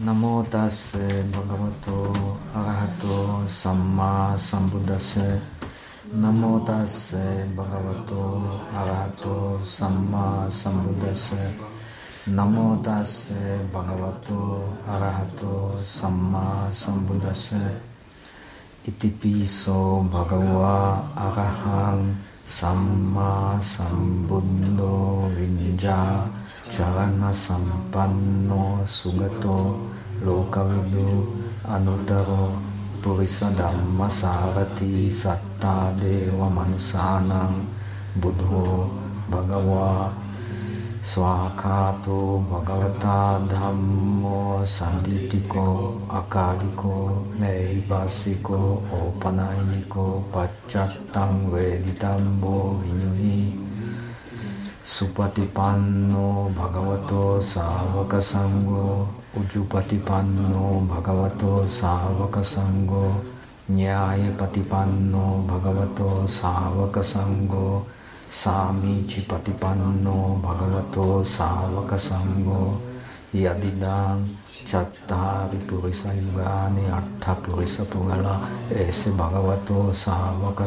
Namo tase bhagavato arahato samma sambuddhase. Namo tase bhagavato arahato samma sambuddhase. Namo tase bhagavato arahato samma sambuddhase. Itipiso bhagava arahang samma sambuddho vinja lokavidu anudaro purisa dhamma sarati satta deva manusanam buddho bhagava swakato bhagavata dhammo sanditiko akaliko neibasiko opanayiko pacchattam veditambo vinyuhi Supatipanno Bhagavato Savaka Sangho. Ujupatipanno Bhagavato Savaka Sangho. Nyaya Patipanno Bhagavato Savaka Sangho. Sami Chipatipanno Bhagavato Savaka Sangho. Yadidang Chattari Purisa Yugani Atta Purisa Pugala Ese Bhagavato Savaka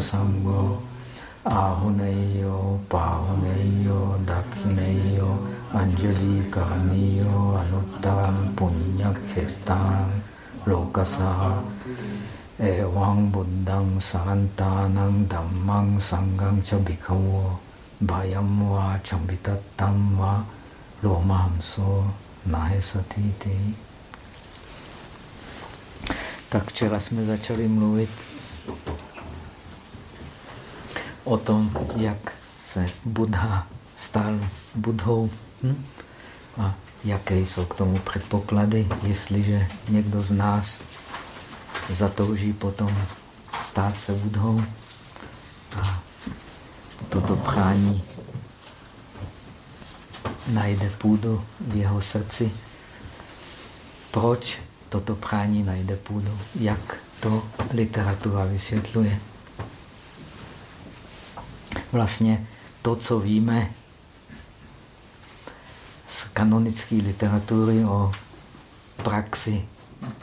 Sangho Ahuneyo, Pahuneyo, Dakhineyo, Anjali Karaniyo, Anuttaram Punyakhetam, Lokasa, Ewang Buddhang Sarantanang Dhammang Sangang Chabikhawo, Bhayam Va Chambitatam Va, Lomahamso, Nahesatiti. Tak včera jsme začali mluvit o tom, jak se Buddha stal Budhou hm? a jaké jsou k tomu předpoklady, jestliže někdo z nás zatouží potom stát se Budhou a toto prání najde půdu v jeho srdci. Proč toto prání najde půdu? Jak to literatura vysvětluje? Vlastně to, co víme z kanonické literatury o praxi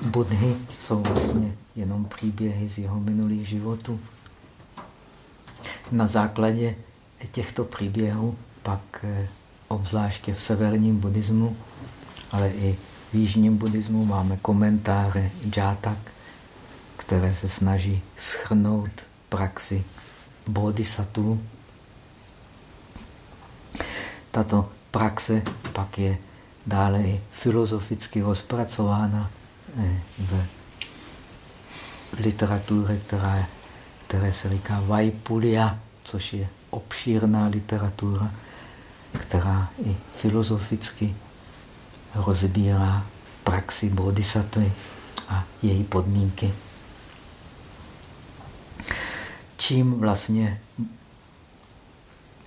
Budhy, jsou vlastně jenom příběhy z jeho minulých životů. Na základě těchto příběhů pak eh, obzvláště v severním buddhismu, ale i v jižním buddhismu máme komentáře džátak, které se snaží schrnout praxi bodhisattva tato praxe pak je dále i filozoficky rozpracována eh, v literatuře, která, které se říká Vajpulia, což je obšírná literatura, která i filozoficky rozbírá praxi bodhisattvy a její podmínky. Čím vlastně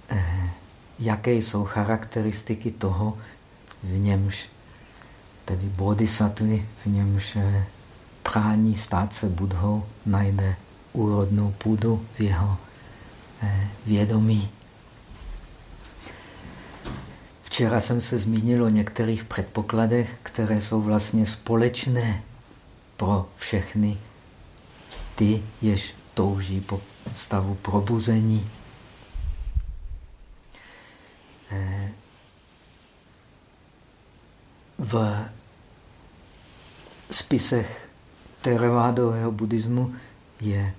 eh, jaké jsou charakteristiky toho, v němž, tedy bodhisattvy, v němž eh, prání stát se budhou, najde úrodnou půdu v jeho eh, vědomí. Včera jsem se zmínil o některých předpokladech, které jsou vlastně společné pro všechny ty, jež touží po stavu probuzení. Eh, v spisech teravádového buddhismu je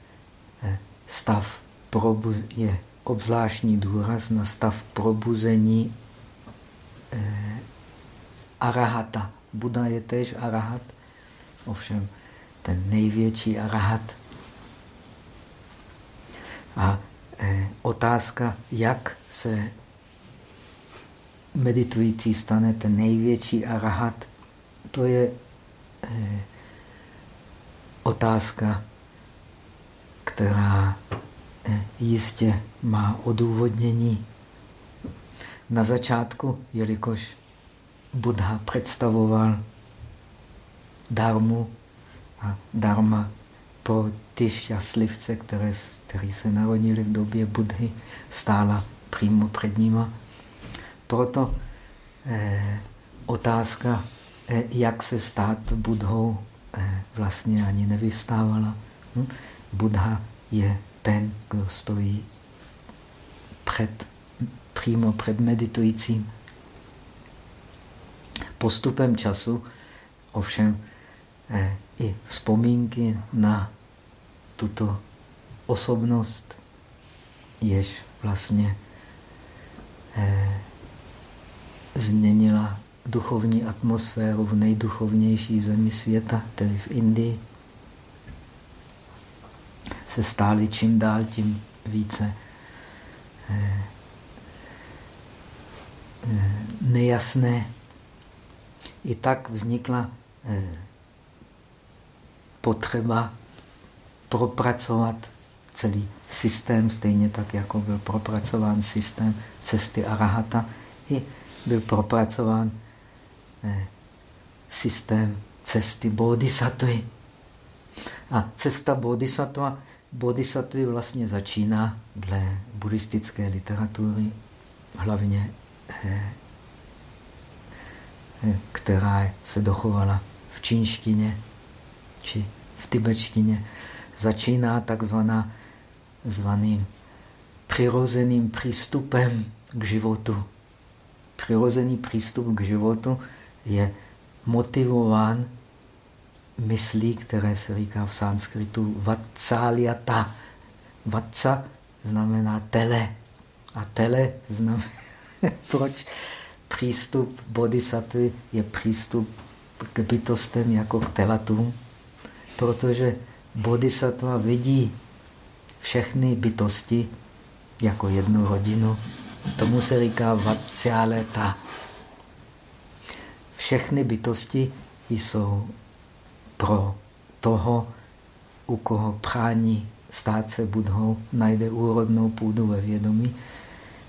eh, stav probuz, je obzvláštní důraz na stav probuzení eh, arahata. Buddha je tež arahat, ovšem ten největší arahat. A eh, otázka, jak se meditující stane ten největší arahat, to je eh, otázka, která eh, jistě má odůvodnění. Na začátku, jelikož Buddha představoval darmu a dharma pro ty šťastlivce, které, které se narodili v době Budhy, stála přímo před nima proto eh, otázka, jak se stát Budhou, vlastně ani nevyvstávala. Hm? Buddha je ten, kdo stojí před, přímo před meditujícím. Postupem času ovšem eh, i vzpomínky na tuto osobnost, jež vlastně eh, změnila duchovní atmosféru v nejduchovnější zemi světa, tedy v Indii, se stály čím dál tím více eh, eh, nejasné. I tak vznikla eh, potřeba propracovat celý systém, stejně tak, jako byl propracován systém cesty Arahata, i byl propracován systém cesty Bodhisattvy. A cesta Bodhisattva bodhisattva vlastně začíná dle buddhistické literatury, hlavně eh, eh, která se dochovala v čínštině či v tibetštině, začíná takzvaná zvaným přirozeným přístupem k životu. Přirozený přístup k životu je motivován myslí, které se říká v sanskritu vatsalyata. Vatsa znamená tele. A tele znamená, proč přístup bodhisattvy je přístup k bytostem jako k telatům? Protože bodhisattva vidí všechny bytosti jako jednu hodinu. Tomu se říká vatsyaleta. Všechny bytosti jsou pro toho, u koho prání stát se budhou, najde úrodnou půdu ve vědomí.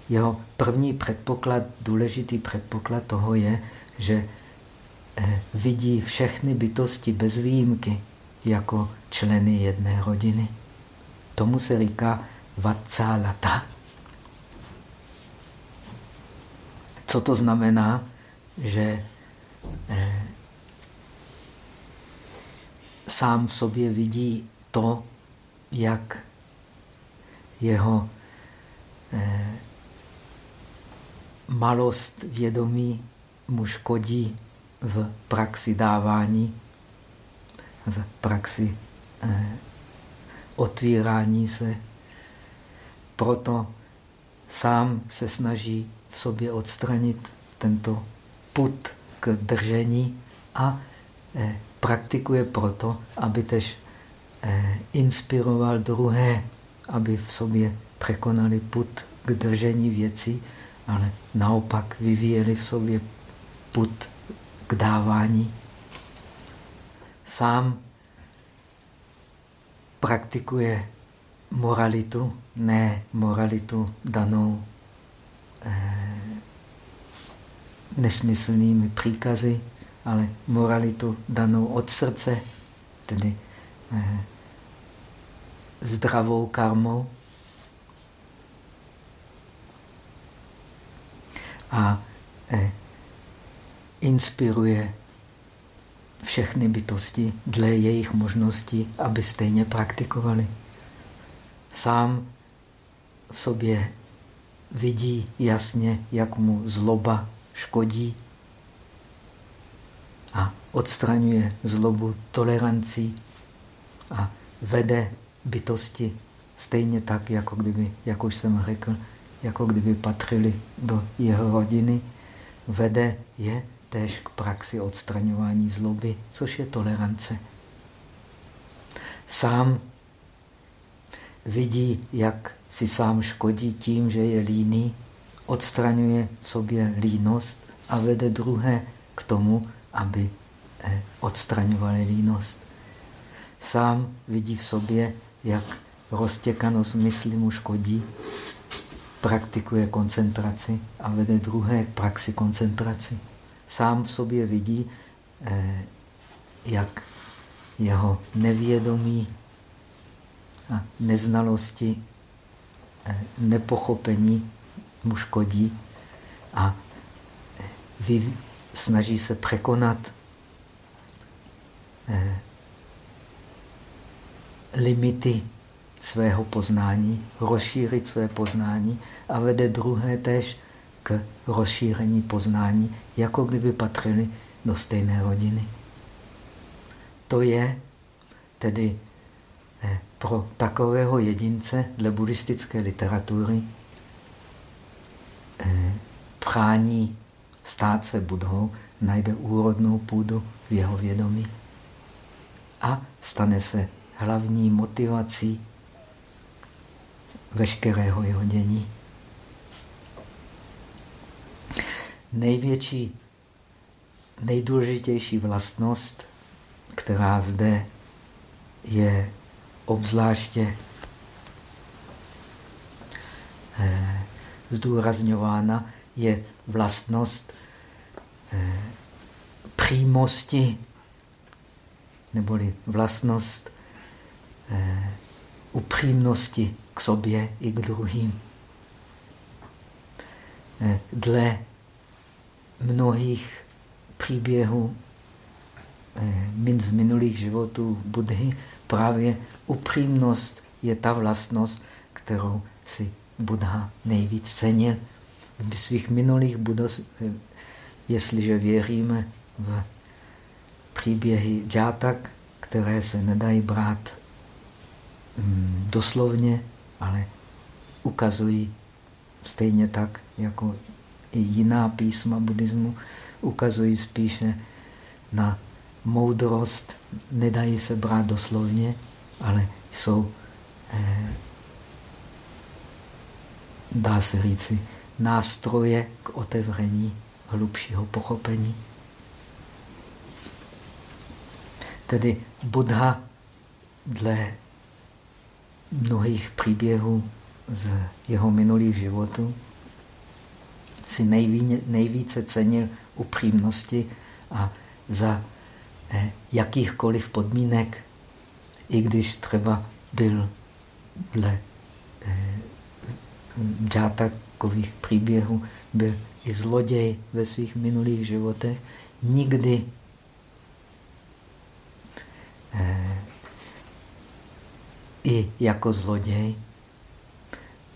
Jeho první předpoklad, důležitý předpoklad toho je, že eh, vidí všechny bytosti bez výjimky jako členy jedné rodiny. Tomu se říká Vatsalata. Co to znamená? Že eh, sám v sobě vidí to, jak jeho eh, malost vědomí mu škodí v praxi dávání, v praxi otvírání se. Proto sám se snaží v sobě odstranit tento put k držení a eh, praktikuje proto, aby tež eh, inspiroval druhé, aby v sobě překonali put k držení věcí, ale naopak vyvíjeli v sobě put k dávání. Sám praktikuje moralitu, ne moralitu danou eh, nesmyslnými příkazy, ale moralitu danou od srdce, tedy eh, zdravou karmou. A eh, inspiruje všechny bytosti dle jejich možností, aby stejně praktikovali. Sám v sobě vidí jasně, jak mu zloba škodí a odstraňuje zlobu tolerancí a vede bytosti stejně tak, jako kdyby, jak už jsem řekl, jako kdyby patřili do jeho rodiny, vede je též k praxi odstraňování zloby, což je tolerance. Sám vidí, jak si sám škodí tím, že je líný, odstraňuje v sobě línost a vede druhé k tomu, aby eh, odstraňovali línost. Sám vidí v sobě, jak roztěkanost mysli mu škodí, praktikuje koncentraci a vede druhé k praxi koncentraci. Sám v sobě vidí, eh, jak jeho nevědomí a neznalosti, eh, nepochopení mu škodí a snaží se překonat eh, limity svého poznání, rozšířit své poznání a vede druhé tež k rozšíření poznání, jako kdyby patřili do stejné rodiny. To je tedy eh, pro takového jedince dle buddhistické literatury eh, prání stát se budhou najde úrodnou půdu v jeho vědomí a stane se hlavní motivací veškerého jeho dění. Největší, nejdůležitější vlastnost, která zde je obzvláště eh, zdůrazňována, je vlastnost eh, přímosti, neboli vlastnost eh, upřímnosti k sobě i k druhým. Dle mnohých příběhů eh, z minulých životů Budhy právě upřímnost je ta vlastnost, kterou si Buddha nejvíc cenil. V svých minulých budos, eh, jestliže věříme v příběhy džátak, které se nedají brát mm, doslovně, ale ukazují stejně tak, jako i jiná písma buddhismu, ukazují spíše na moudrost, nedají se brát doslovně, ale jsou, eh, dá se říci, nástroje k otevření hlubšího pochopení. Tedy Buddha dle mnohých příběhů z jeho minulých životů si nejvíce cenil upřímnosti a za eh, jakýchkoliv podmínek, i když třeba byl dle eh, džátakových příběhů, byl i zloděj ve svých minulých životech, nikdy eh, i jako zloděj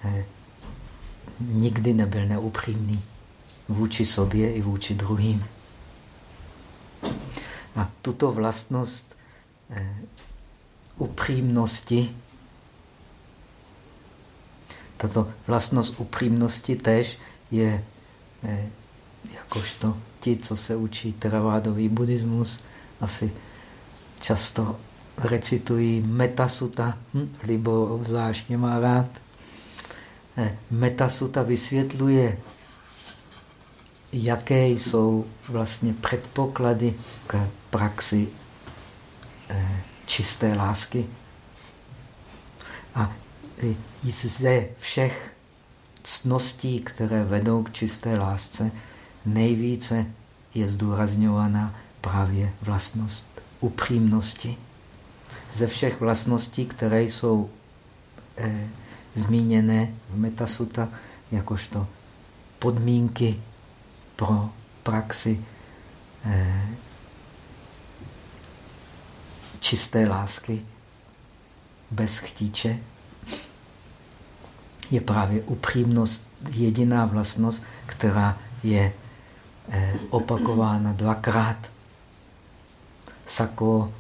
eh, nikdy nebyl neupřímný vůči sobě i vůči druhým. A tuto vlastnost eh, upřímnosti, tato vlastnost upřímnosti tež je eh, jakožto ti, co se učí teravádový buddhismus, asi často recitují metasuta, hm, libo obzvláštně má rád. Eh, metasuta vysvětluje, jaké jsou vlastně předpoklady k praxi eh, čisté lásky. A ze všech cností, které vedou k čisté lásce, nejvíce je zdůrazňována právě vlastnost upřímnosti. Ze všech vlastností, které jsou eh, zmíněné v Metasuta jakožto podmínky pro praxi eh, čisté lásky bez chtíče, je právě upřímnost jediná vlastnost, která je eh, opakována dvakrát. Sako,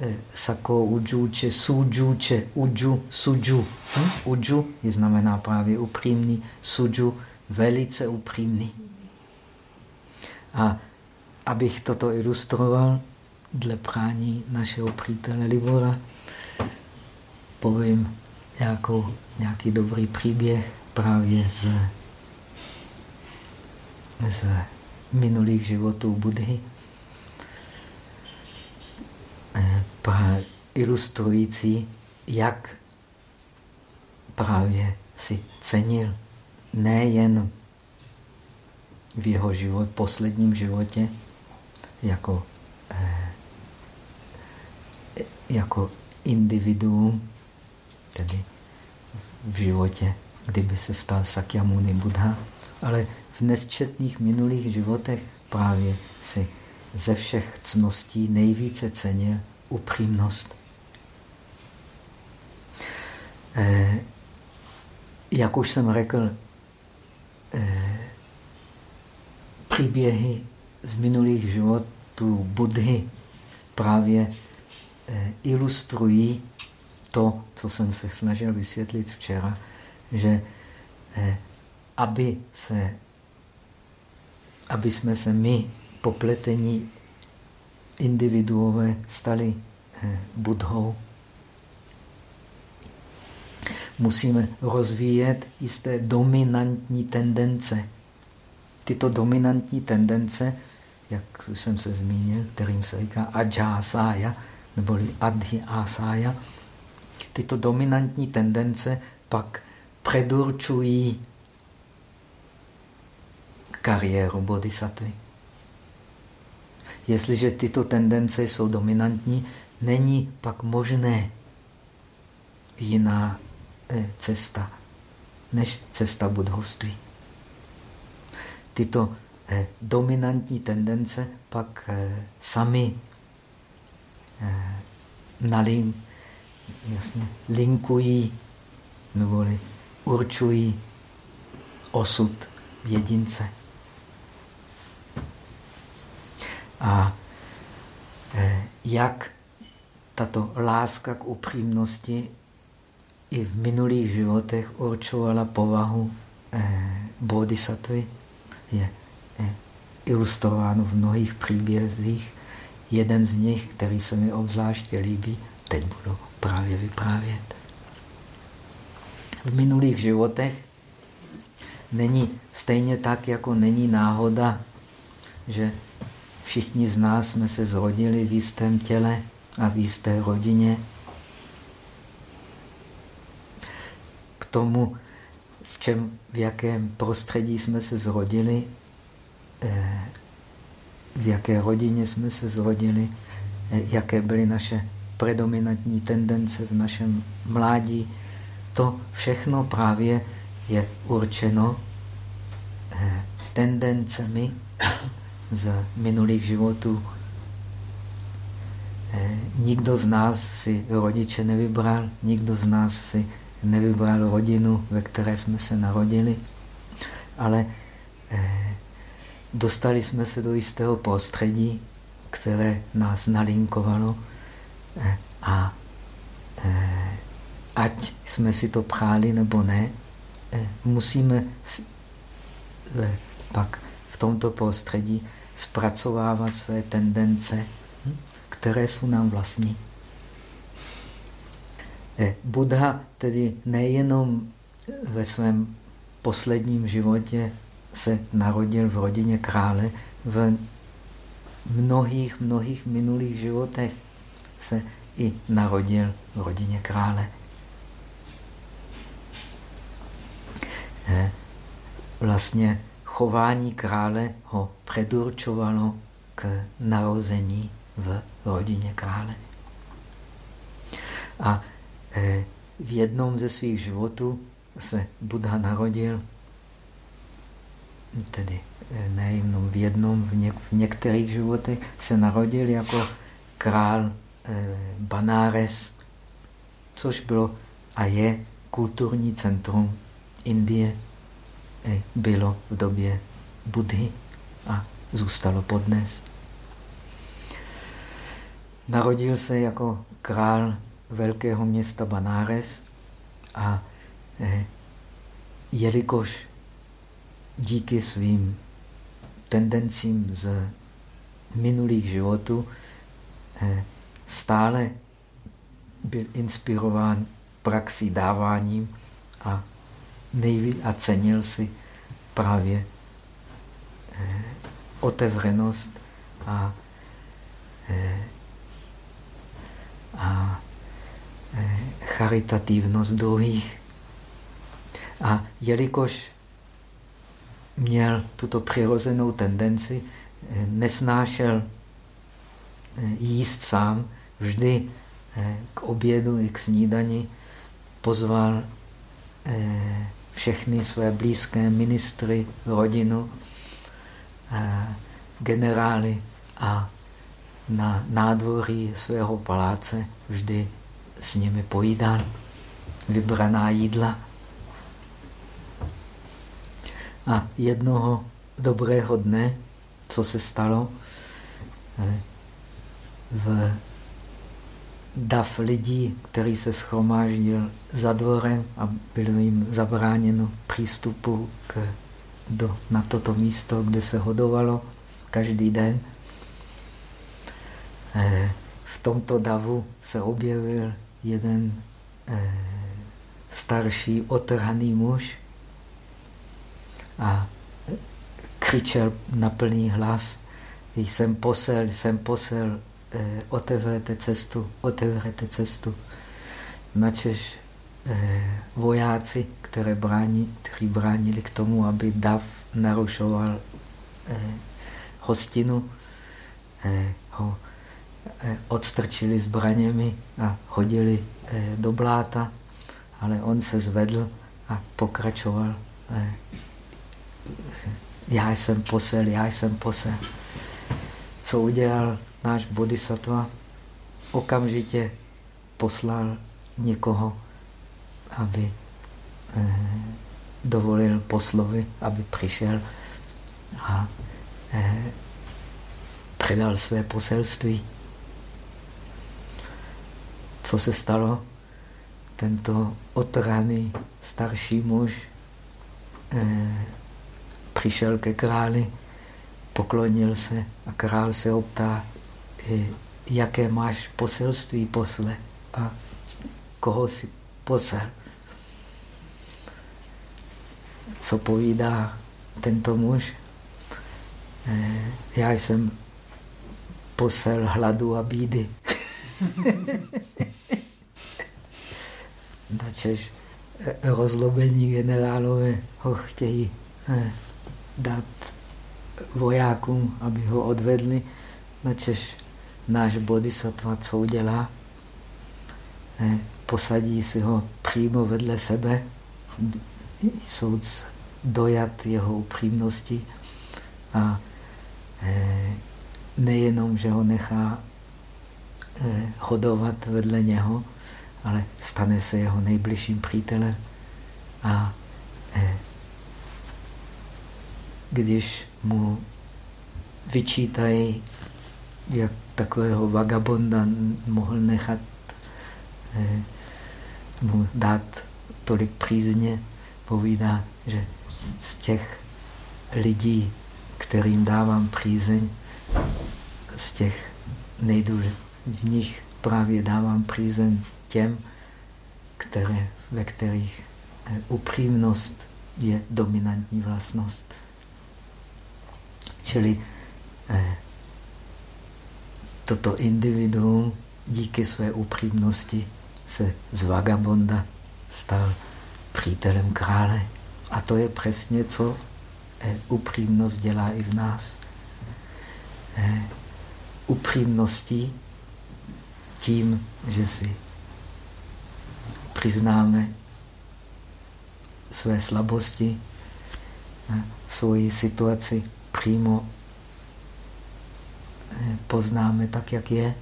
eh, sako ujuče, sujuče, uju, suju. Hm? Uju je znamená právě upřímný, suju velice upřímný. A abych toto ilustroval, dle prání našeho přítele Libora, povím nějakou, nějaký dobrý příběh právě z, z minulých životů Budhy, ilustrující, jak právě si cenil nejen v jeho život, posledním životě jako, eh, jako individuum, tedy v životě, kdyby se stal Sakyamuni Buddha, ale v nesčetných minulých životech právě si ze všech cností nejvíce cenil upřímnost. Eh, jak už jsem řekl, eh, příběhy z minulých životů Budhy právě eh, ilustrují to, co jsem se snažil vysvětlit včera, že eh, aby, se, aby jsme se my popletení individuové stali eh, budhou, musíme rozvíjet jisté dominantní tendence. Tyto dominantní tendence, jak jsem se zmínil, kterým se říká ajásaya, neboli adhi asaya, tyto dominantní tendence pak předurčují kariéru bodhisattvy. Jestliže tyto tendence jsou dominantní, není pak možné jiná eh, cesta než cesta budhovství. Tyto eh, dominantní tendence pak eh, sami nalím jasně, linkují neboli určují osud jedince. A eh, jak tato láska k upřímnosti i v minulých životech určovala povahu eh, bodhisattvy, je ilustrováno v mnohých příbězích. Jeden z nich, který se mi obzvláště líbí, teď budu právě vyprávět. V minulých životech není stejně tak, jako není náhoda, že všichni z nás jsme se zrodili v jistém těle a v jisté rodině. K tomu, čem, v jakém prostředí jsme se zrodili, eh, v jaké rodině jsme se zrodili, eh, jaké byly naše predominantní tendence v našem mládí. To všechno právě je určeno eh, tendencemi z minulých životů. Nikdo z nás si rodiče nevybral, nikdo z nás si nevybral rodinu, ve které jsme se narodili, ale eh, dostali jsme se do jistého prostředí, které nás nalinkovalo Eh, a eh, ať jsme si to přáli nebo ne, musíme pak v tomto prostředí zpracovávat své tendence, hm, které jsou nám vlastní. Buddha tedy nejenom ve svém posledním životě se narodil v rodině krále, v mnohých, mnohých minulých životech se i narodil v rodině krále. Eh, vlastně chování krále ho předurčovalo k narození v rodině krále. A eh, v jednom ze svých životů se Buddha narodil, tedy eh, nejenom v jednom, v, něk v některých životech se narodil jako král Eh, Banares, což bylo a je kulturní centrum Indie, eh, bylo v době Budhy a zůstalo podnes. Narodil se jako král velkého města Banares a eh, jelikož díky svým tendencím z minulých životů stále byl inspirován praxí dáváním a, nejví, a cenil si právě eh, otevřenost a, eh, a eh, charitativnost druhých. A jelikož měl tuto přirozenou tendenci, eh, nesnášel eh, jíst sám, vždy eh, k obědu i k snídani pozval všechny své blízké ministry, rodinu, generály a na nádvoří svého paláce vždy s nimi pojídal vybraná jídla. A jednoho dobrého dne, co se stalo, eh, v dav lidí, který se schromáždil za dvorem a bylo jim zabráněno přístupu k, do, na toto místo, kde se hodovalo každý den. Eh, v tomto davu se objevil jeden eh, starší otrhaný muž a křičel na plný hlas, jsem posel, jsem posel, eh, otevřete cestu, otevřete cestu. Načež eh, vojáci, které brání, kteří bránili k tomu, aby dav narušoval hostinu, ho odstrčili zbraněmi a hodili eh, do bláta, ale on se zvedl a pokračoval. Eh, já jsem posel, já jsem posel. Co udělal náš bodhisattva? Okamžitě poslal někoho, aby eh, dovolil poslovi, aby přišel a eh, předal své poselství. Co se stalo? Tento otrhaný starší muž eh, přišel ke králi, poklonil se a král se optá, jaké máš poselství posle a koho si posel. Co povídá tento muž? Eh, já jsem posel hladu a bídy. Načež eh, rozlobení generálové ho chtějí eh, dát vojákům, aby ho odvedli, načež náš bodhisattva co udělá? Eh, posadí si ho přímo vedle sebe, jsou dojat jeho upřímnosti. A nejenom, že ho nechá hodovat vedle něho, ale stane se jeho nejbližším přítelem. A když mu vyčítají, jak takového vagabonda mohl nechat eh, mu dát tolik přízně, povídá, že z těch lidí, kterým dávám přízeň, z těch nejdůležitějších, v nich právě dávám přízeň těm, které, ve kterých eh, upřímnost je dominantní vlastnost. Čili eh, toto individuum díky své upřímnosti se z vagabonda stal přítelem krále. A to je přesně, co eh, upřímnost dělá i v nás. Eh, upřímností tím, že si přiznáme své slabosti, svoji situaci, přímo eh, poznáme tak, jak je.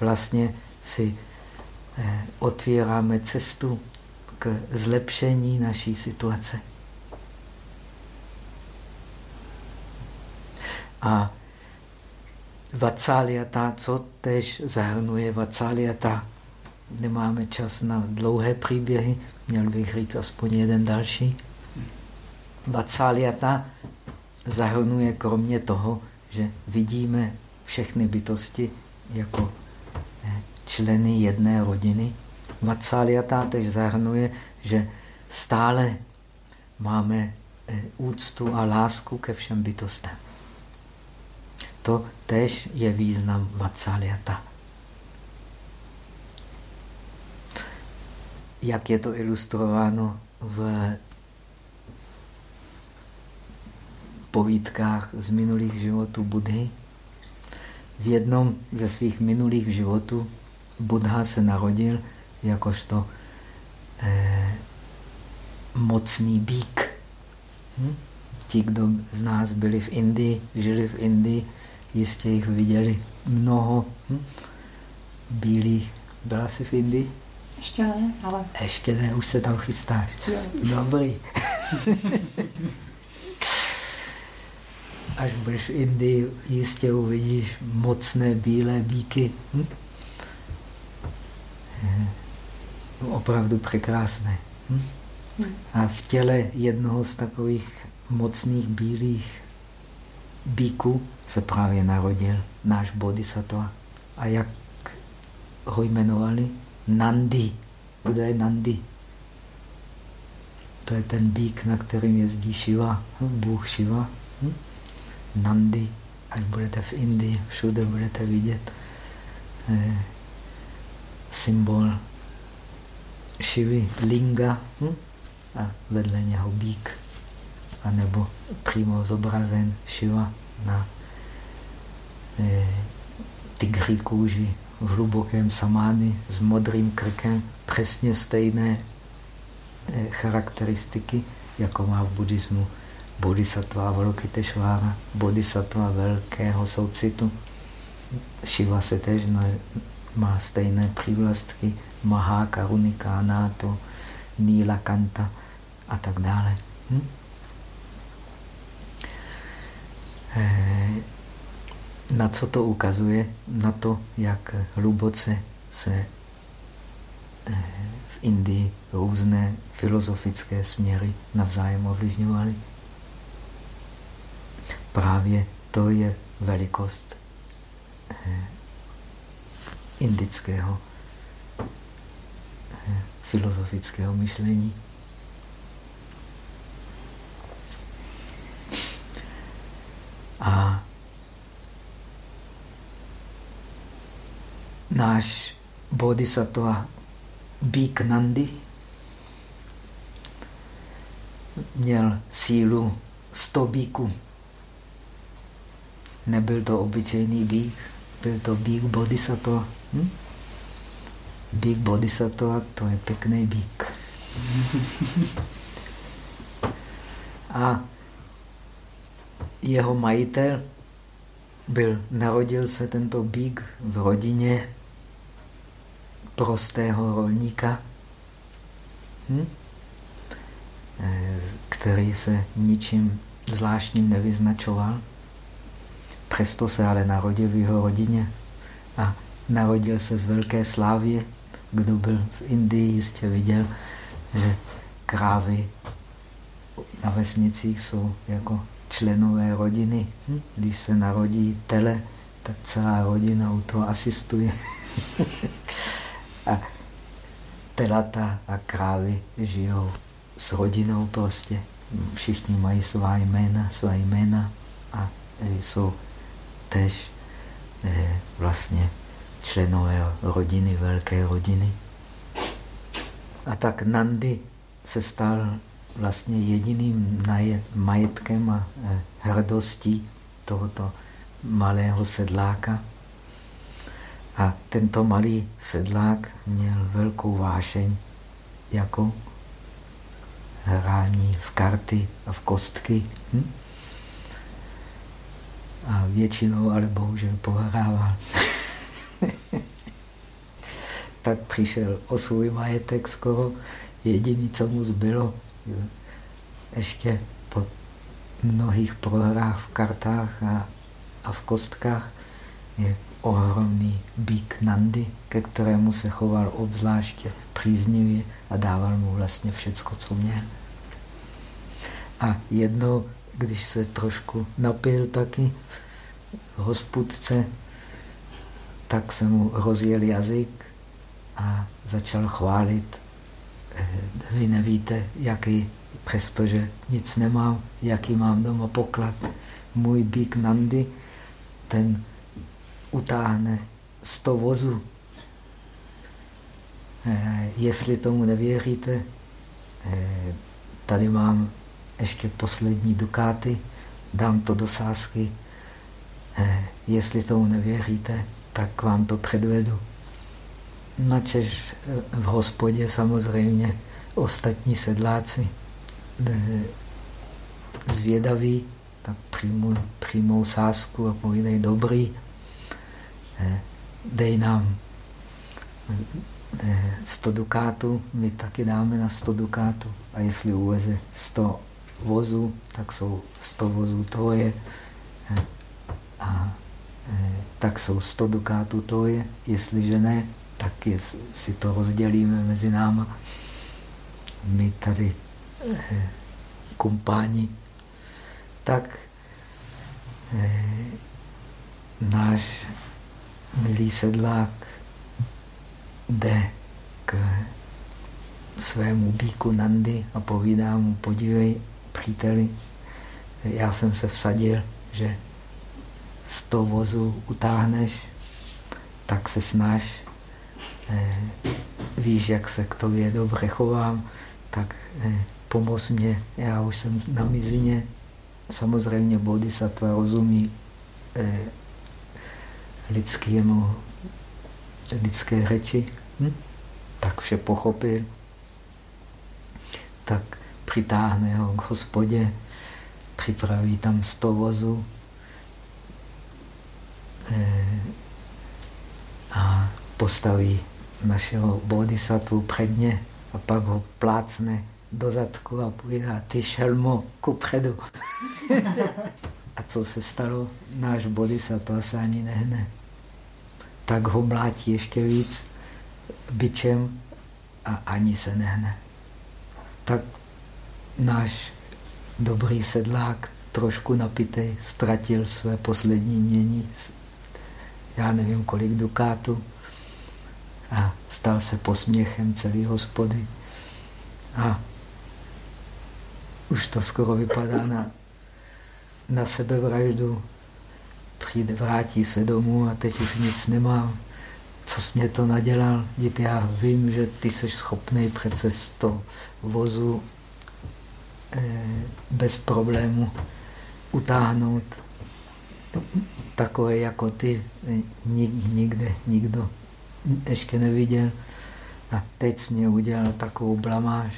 Vlastně si eh, otvíráme cestu k zlepšení naší situace. A Vatsáliata, co tež zahrnuje Vatsáliata? Nemáme čas na dlouhé příběhy, měl bych říct aspoň jeden další. Vatsáliata zahrnuje kromě toho, že vidíme všechny bytosti jako eh, členy jedné rodiny. Vatsáliata tež zahrnuje, že stále máme eh, úctu a lásku ke všem bytostem. To tež je význam Vatsáliata. Jak je to ilustrováno v povídkách z minulých životů Budhy. V jednom ze svých minulých životů Buddha se narodil jakožto eh, mocný bík. Hm? Ti, kdo z nás byli v Indii, žili v Indii, jistě jich viděli mnoho. Hm? Bílých. Byla jsi v Indii? Ještě ne, ale... Ještě ne, už se tam chystáš. Jo. Dobrý. Až budeš v Indii, jistě uvidíš mocné bílé bíky. Hm? Opravdu překrásné. Hm? hm? A v těle jednoho z takových mocných bílých bíků se právě narodil náš bodhisattva. A jak ho jmenovali? Nandi. Kdo je Nandi? To je ten bík, na kterým jezdí Shiva, Bůh Shiva. Hm? Nandi. Až budete v Indii, všude budete vidět eh, symbol Shivy, Linga hm? a vedle něho bík. A nebo přímo zobrazen Shiva na eh, tygří kůži v hlubokém samány s modrým krkem přesně stejné eh, charakteristiky, jako má v buddhismu bodhisattva Avalokiteshvara, bodhisattva velkého soucitu. Shiva se tež má stejné přívlastky, Maha, Karunika, Anato, Níla, Kanta a tak dále. Hm? Eh, na co to ukazuje? Na to, jak hluboce se eh, v Indii různé filozofické směry navzájem ovlivňovaly. Právě to je velikost eh, indického eh, filozofického myšlení. Náš bodhisattva Bík Nandi měl sílu 100 bíků. Nebyl to obyčejný bík, byl to bík bodhisattva. Hm? Bík bodhisattva to je pěkný bík. A jeho majitel byl, narodil se tento bík v rodině prostého rolníka, hm? Eh, který se ničím zvláštním nevyznačoval. Přesto se ale narodil v jeho rodině a narodil se z velké slávě. Kdo byl v Indii, jistě viděl, že krávy na vesnicích jsou jako členové rodiny. Hm? Když se narodí tele, tak celá rodina u toho asistuje. a telata a krávy žijou s rodinou prostě. Všichni mají svá jména, svá jména a jsou tež eh, vlastně členové rodiny, velké rodiny. A tak Nandi se stal vlastně jediným majetkem a eh, hrdostí tohoto malého sedláka. A tento malý sedlák měl velkou vášeň jako hrání v karty a v kostky. Hm? A většinou ale bohužel pohrával. tak přišel o svůj majetek skoro. Jediný, co mu zbylo, ještě po mnohých prohrách v kartách a, a v kostkách je ohromný bík Nandi, ke kterému se choval obzvláště příznivě a dával mu vlastně všecko, co měl. A jednou, když se trošku napil taky hospudce, tak se mu rozjel jazyk a začal chválit. Eh, vy nevíte, jaký, přestože nic nemám, jaký mám doma poklad. Můj bík Nandi, ten utáhne sto vozů. Eh, jestli tomu nevěříte, eh, tady mám ještě poslední dukáty, dám to do sásky. Eh, jestli tomu nevěříte, tak vám to předvedu. Načež v hospodě samozřejmě ostatní sedláci zvědaví, tak přijmou sásku a povídají, dobrý, dej nám 100 eh, dukátů, my taky dáme na 100 dukátů. A jestli uveze 100 vozů, tak jsou 100 vozů tvoje. Eh, a tak jsou 100 dukátů tvoje. Jestliže ne, tak si to rozdělíme mezi náma. My tady kumpáni, tak náš milý sedlák jde k svému bíku Nandy a povídá mu, podívej, příteli, já jsem se vsadil, že sto vozů utáhneš, tak se snaž, eh, víš, jak se k tobě dobře chovám, tak eh, pomoz mě, já už jsem na mizině, samozřejmě bodhisattva rozumí eh, lidskému, lidské řeči, hm? tak vše pochopil, tak přitáhne ho k hospodě, připraví tam sto vozů eh, a postaví našeho bodhisattvu předně a pak ho plácne do zadku a půjde, ty šelmo, ku předu. a co se stalo? Náš bodhisattva se ani nehne tak ho mlátí ještě víc byčem a ani se nehne. Tak náš dobrý sedlák, trošku napitý, ztratil své poslední mění, já nevím kolik dukátů, a stal se posměchem celý hospody. A už to skoro vypadá na, na sebevraždu přijde, vrátí se domů a teď už nic nemám. Co jsi mě to nadělal? Dít, já vím, že ty jsi schopný přece 100 vozů eh, bez problému utáhnout. Takové jako ty nik, nikde nikdo ještě neviděl. A teď jsi mě udělal takovou blamáž.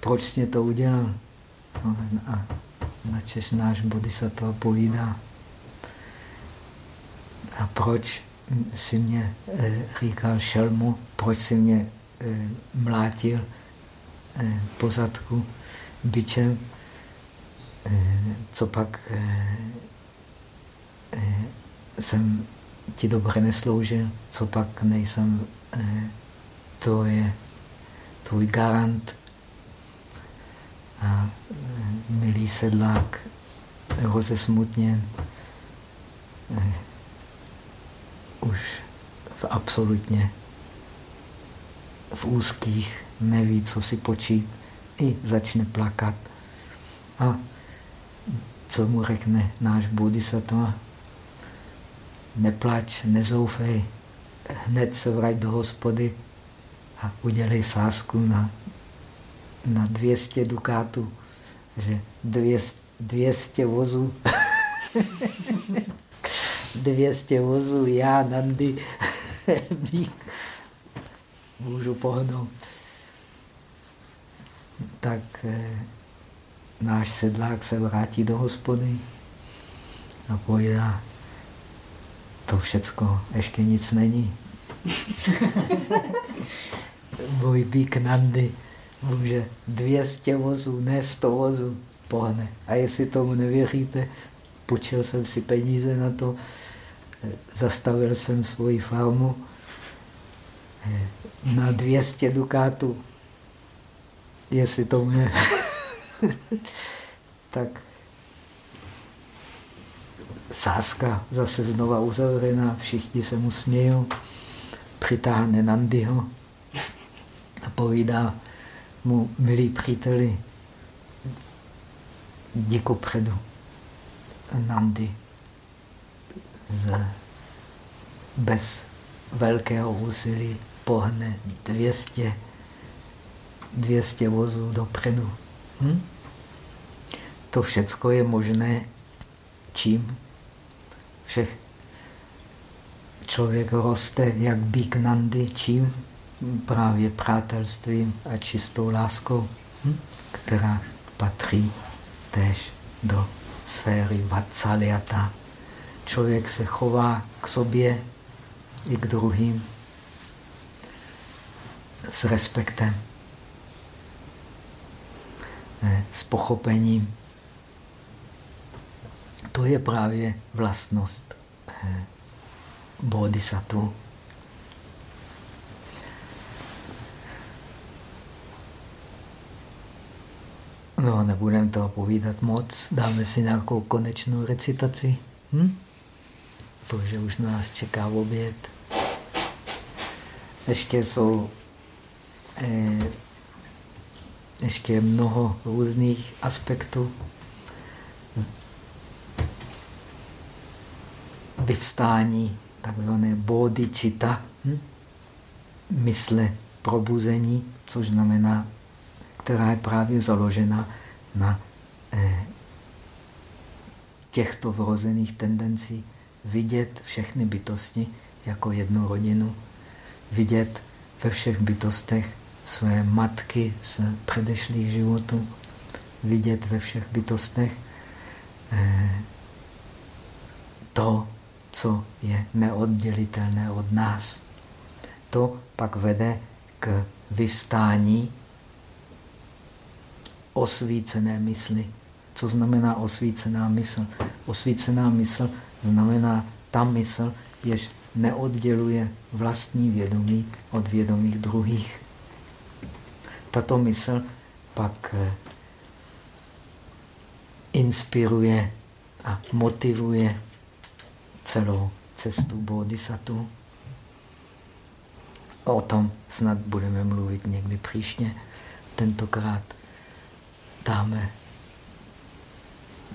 Proč jsi mě to udělal? No, a načež náš bodhisattva povídá. A proč si mě eh, říkal šelmu, proč si mě eh, mlátil eh, po zadku byčem, co pak jsem ti dobře nesloužil, co pak nejsem, to je tvůj garant. A milý sedlák, rozesmutněn, už v absolutně v úzkých neví, co si počít, i začne plakat. A co mu řekne náš bodhisattva? Neplač, nezoufej, hned se vrať do hospody a udělej sásku na, na 200 dukátů, že 200, 200 vozů 200 vozů, já, Nandy, můžu pohnout. Tak eh, náš sedlák se vrátí do hospody a povídá, to všecko ještě nic není. Můj bík Nandy může 200 vozů, ne 100 vozů pohne. A jestli tomu nevěříte, půjčil jsem si peníze na to, zastavil jsem svoji farmu eh, na 200 dukátů. Jestli to mě... tak sáska zase znova uzavřená, všichni se mu smějí, přitáhne Nandyho a povídá mu, milí příteli, díku předu. Nandy z, bez velkého úsilí pohne 200, 200 vozů dopředu. Hm? To všecko je možné čím? Všech člověk roste jak bík Nandy, čím? Právě přátelstvím a čistou láskou, hm? která patří též do sféry vatsalyata. Člověk se chová k sobě i k druhým s respektem, s pochopením. To je právě vlastnost eh, bodhisattva. No, nebudeme to povídat moc, dáme si nějakou konečnou recitaci. Hm? Protože už nás čeká oběd. Ještě jsou eh, ještě mnoho různých aspektů. Vyvstání, takzvané bodhicitta, hm? mysle probuzení, což znamená která je právě založena na eh, těchto vrozených tendencí vidět všechny bytosti jako jednu rodinu, vidět ve všech bytostech své matky z předešlých životů, vidět ve všech bytostech eh, to, co je neoddělitelné od nás. To pak vede k vyvstání osvícené mysli. Co znamená osvícená mysl? Osvícená mysl znamená ta mysl, jež neodděluje vlastní vědomí od vědomí druhých. Tato mysl pak eh, inspiruje a motivuje celou cestu bodhisattva. O tom snad budeme mluvit někdy příště. Tentokrát dáme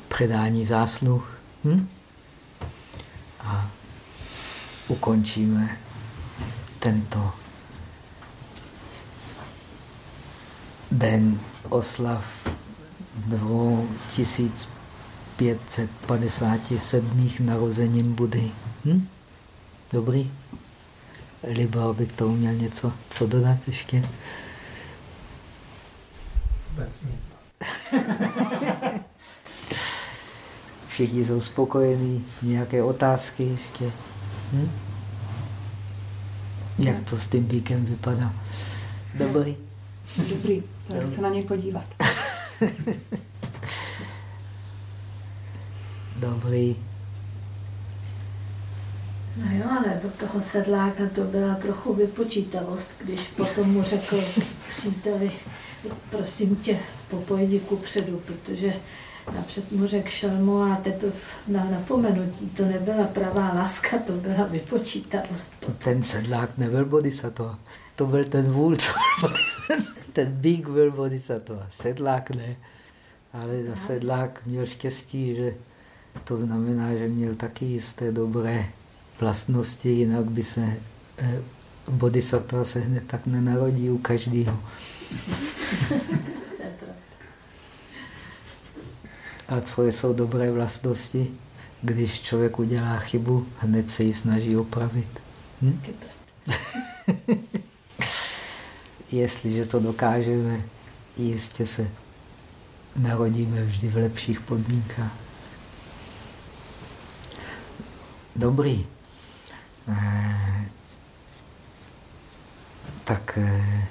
předání zásluh hm? a ukončíme tento den oslav 2557. narozenin Budy. Hm? Dobrý? Libo, bych to měl něco co dodat ještě? Vůbec nic. Všichni jsou spokojení. Nějaké otázky ještě? Hm? Jak to s tím bíkem vypadá? Dobrý? Dobrý, pojďme se na ně podívat. Dobrý. No jo, ale do toho sedláka to byla trochu vypočítavost, když potom mu řekl příteli, prosím tě, popojdi ku předu, protože napřed mu řekl šelmu a teprve na napomenutí. To nebyla pravá láska, to byla vypočítavost. Ten sedlák nebyl bodhisattva. To byl ten vůl, co Ten bík byl bodhisattva. Sedlák ne. Ale na sedlák měl štěstí, že to znamená, že měl taky jisté dobré vlastnosti, jinak by se eh, bodhisattva se hned tak nenarodí u každého. A co jsou dobré vlastnosti? Když člověk udělá chybu, hned se ji snaží opravit. Hm? Jestliže to dokážeme, jistě se narodíme vždy v lepších podmínkách. Dobrý. Eh, tak eh,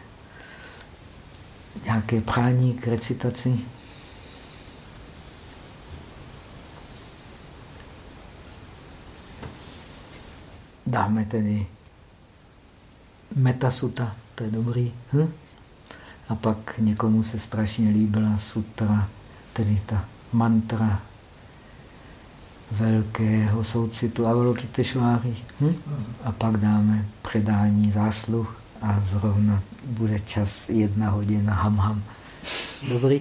nějaké prání k recitaci. Dáme tedy metasuta, to je dobrý. Hm? A pak někomu se strašně líbila sutra, tedy ta mantra velkého soucitu Avalokiteshváry. Hm? A pak dáme předání zásluh a zrovna bude čas jedna hodina ham ham. Dobrý?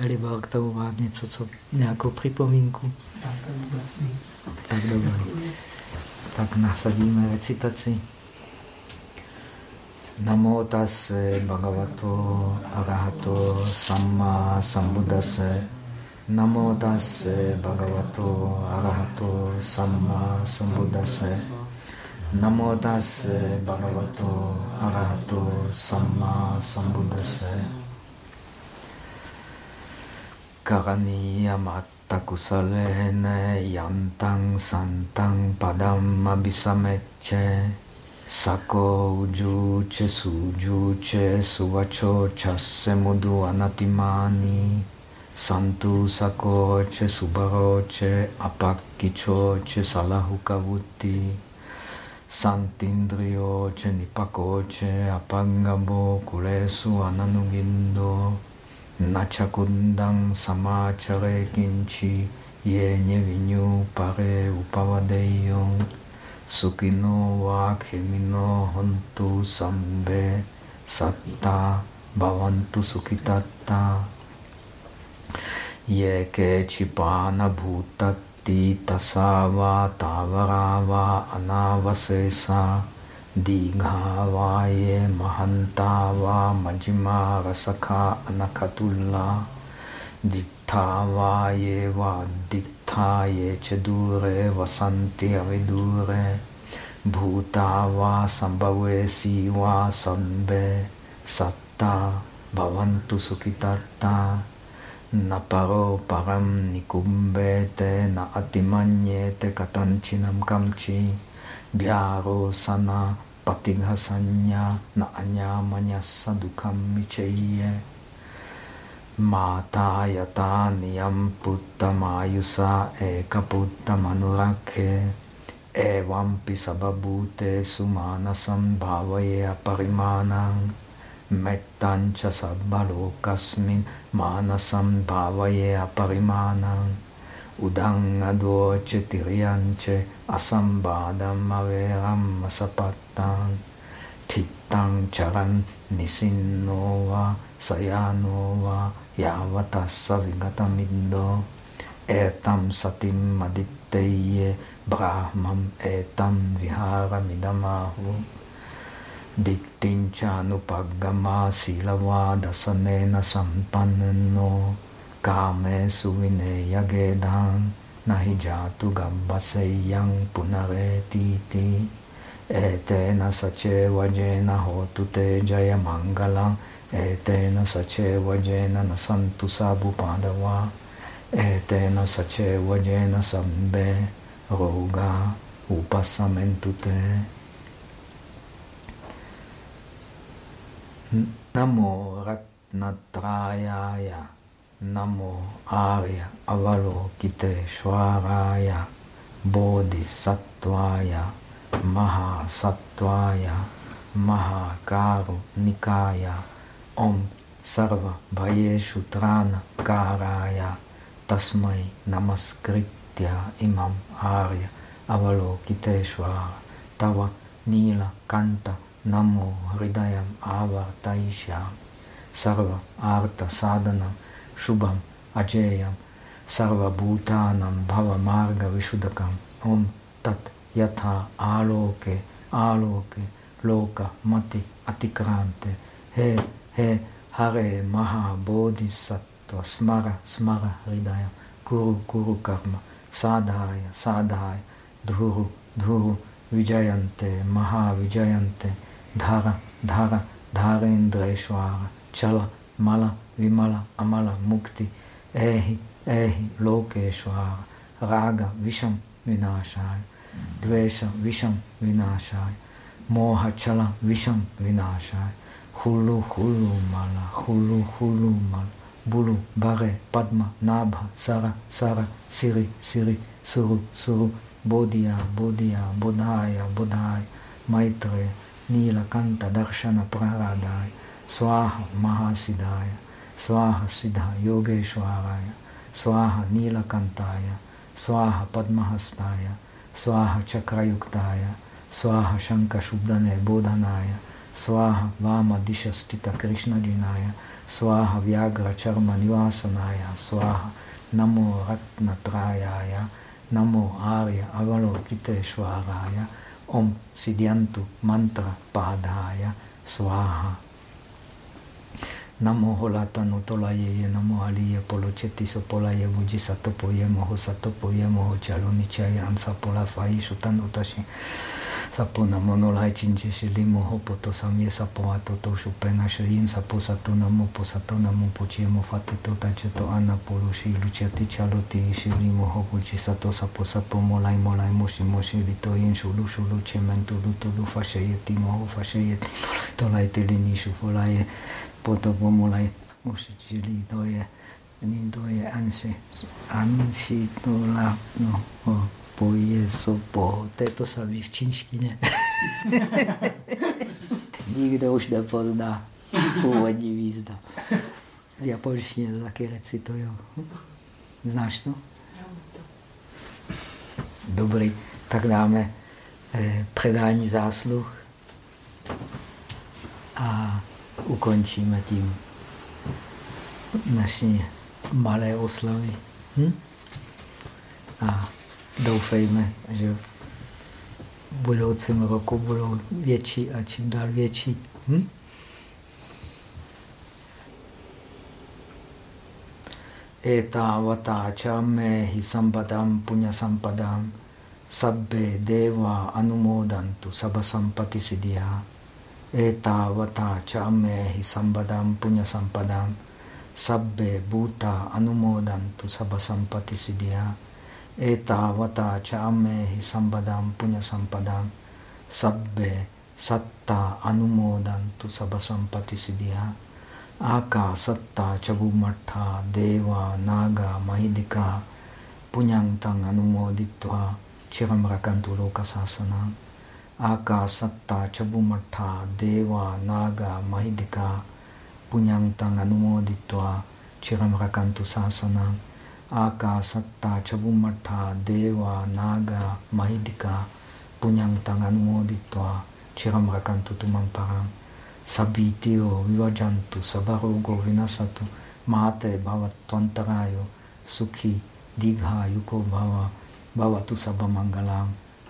Libor k tomu má něco, co, nějakou připomínku? Tak dobrý. Tak nasadíme recitaci. Namo tase bhagavato arahato samma sambuddhase. Namo tase bhagavato arahato samma sambuddhase. Namo tase bhagavato arahato samma sambuddhase. Karaniya matta kusalene yantang santang padam abisameche sako ujuche sujuche suvacho chasse mudu anatimani santu sakoche subaroche apakkichoche salahukavuti santindriyoche nipakoche apangabo kulesu ananugindo nachakundang samachare kinchi yenye vinyu pare upavadeyong sukino vakhemino hontu sambe satta bhavantu sukitatta. Ye ke chipana bhutatti tasava tavarava anavasesa digha ye mahanta va majima rasakha anakatulla dittha ye va dittha ye chedure vasanti avidure bhuta va sambhavesi va sambe satta bhavantu sukhitatta na paro param nikumbete na atimanyete katanchinam kamchi bhyaro sana patighasanya na anyamanyasa dukam micheye mata yata niyam puttamayusa eka puttamanurake evampi sababute sumanasam bhavaye aparimanang mettancha sabbalokasmin manasam bhavaye aparimanam udang advoce tiriance asambadam averam asapattam tittang charan nisinova sayanova yavatassa vigatamindo etam satim aditteye brahmam etam viharamidamahu Diktincha anupaggama silava dasanena sampannano kame suvineya gedang nahi jatu gabbaseyang punaretiti etena sache vajena hotu te jaya mangalang etena sache vajena nasantu sabu padava etena sache vajena sambe roga upasamentu te. Namo Ratnatrayaya Namo Arya Avalokiteshwaraya Bodhisattvaya Mahasattvaya Mahakarunikaya Om Sarva Bhayeshu Trana Karaya Tasmai Namaskritya Imam Arya Avalokiteshvara Tava Nila Kanta Namo Hridayam Avartaishyam Sarva Arta Sadhanam Shubham Ajayam Sarva Bhutanam Bhava Marga Vishudakam Om Tat Yatha Aloke Aloke Loka Mati Atikrante He He Hare Maha Bodhisattva Smara Smara Hridayam Kuru Kuru Karma Sadhaya Sadhaya Dhuru Dhuru Vijayante Maha Vijayante Dhara, Dhara, Dharendreshwara, Chala, Mala, Vimala, Amala, Mukti, Ehi, Ehi, Lokeshwara, Raga, Visham, Vinashaya, Dvesha, Visham, Vinashaya, Moha, Chala, Visham, Vinashaya, Hulu, Hulu, Mala, Hulu, Hulu, Mala, Bulu, Bare, Padma, Nabha, Sara, Sara, Siri, Siri, Suru, Suru, Bodhya, Bodhya, Bodhaya, Bodhaya, Maitreya, Nilakanta Darshana Praradaya, Swaha Mahasiddhaya, Swaha Siddha Yogeshwaraya, Swaha Nilakantaya, Swaha Padmahastaya, Swaha Chakrayuktaya, Swaha Shankashubdane Bodhanaya, Swaha Vama Dishastita Krishna Jinaya, Swaha Vyagra Charma Nivasanaya, Swaha Namo Ratnatrayaya, Namo Arya Siddhyantu Mantra Padaya Swaha. Namo namo aliye polo cheti so polaye vuji sato poye moho sato poye moho chalo nichaya ansa pola fai sutan utashi sapo namo nolai chinchi shili moho poto samye sapo ato to shupena shirin sapo sato namo po sato namo pochi emo fate to tache to ana polo shi luciati chaloti shili moho pochi sato sapo sapo molai molai moshi moshi rito yin shulu shulu chemen tulu tulu fashayeti moho fashayeti tolai tilini shufolai poto po molai moshi chili to ye ni to ye anshi anshi to la no oh po Jezu, po, to sa ví v čínštině. Nikdo už nepozná původní význam. V japonštině to taky recituju. Znáš to? Dobrý, tak dáme eh, předání zásluh a ukončíme tím naší malé oslavy. Hm? A doufejme, že v budoucím roku budou větší a čím dál větší. Hm? Etavata chame hi sampadam punya sampadam sabbe deva anumodantu sabha sampati siddhya etavata chame hi sampadam punya sampadam sabbe bhuta anumodantu sabha sampati siddhya etavata chamehi sambadam punya sampadam sabbe satta anumodantu sabha sampati siddhya aka satta chabumatha deva naga mahidika punyang tang anumoditva chiram lokasasana aka satta chabumatha deva naga mahidika punyang tang anumoditva chiram rakantu sasana Akasatta Chabumatha Deva Naga Mahidika Punyang Tanganumoditva Chiram Rakantu Tumang Parang Sabitio Vivajantu Sabarogo Vinasatu Mate Bhavat Twantarayo Sukhi Digha Yuko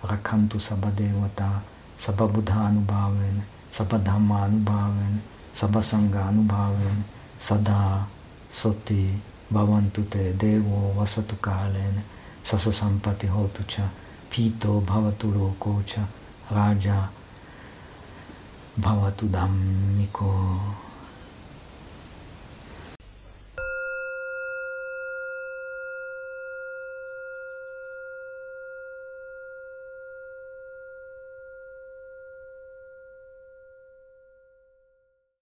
Bhava Bhavatu Sabha Mangalam Rakantu Sabha Devata Sabha Buddha Anubhaven Sabha Dhamma Anubhaven Sabha Sangha Anubhaven Sada Soti bhavantu te devo vasatu kalene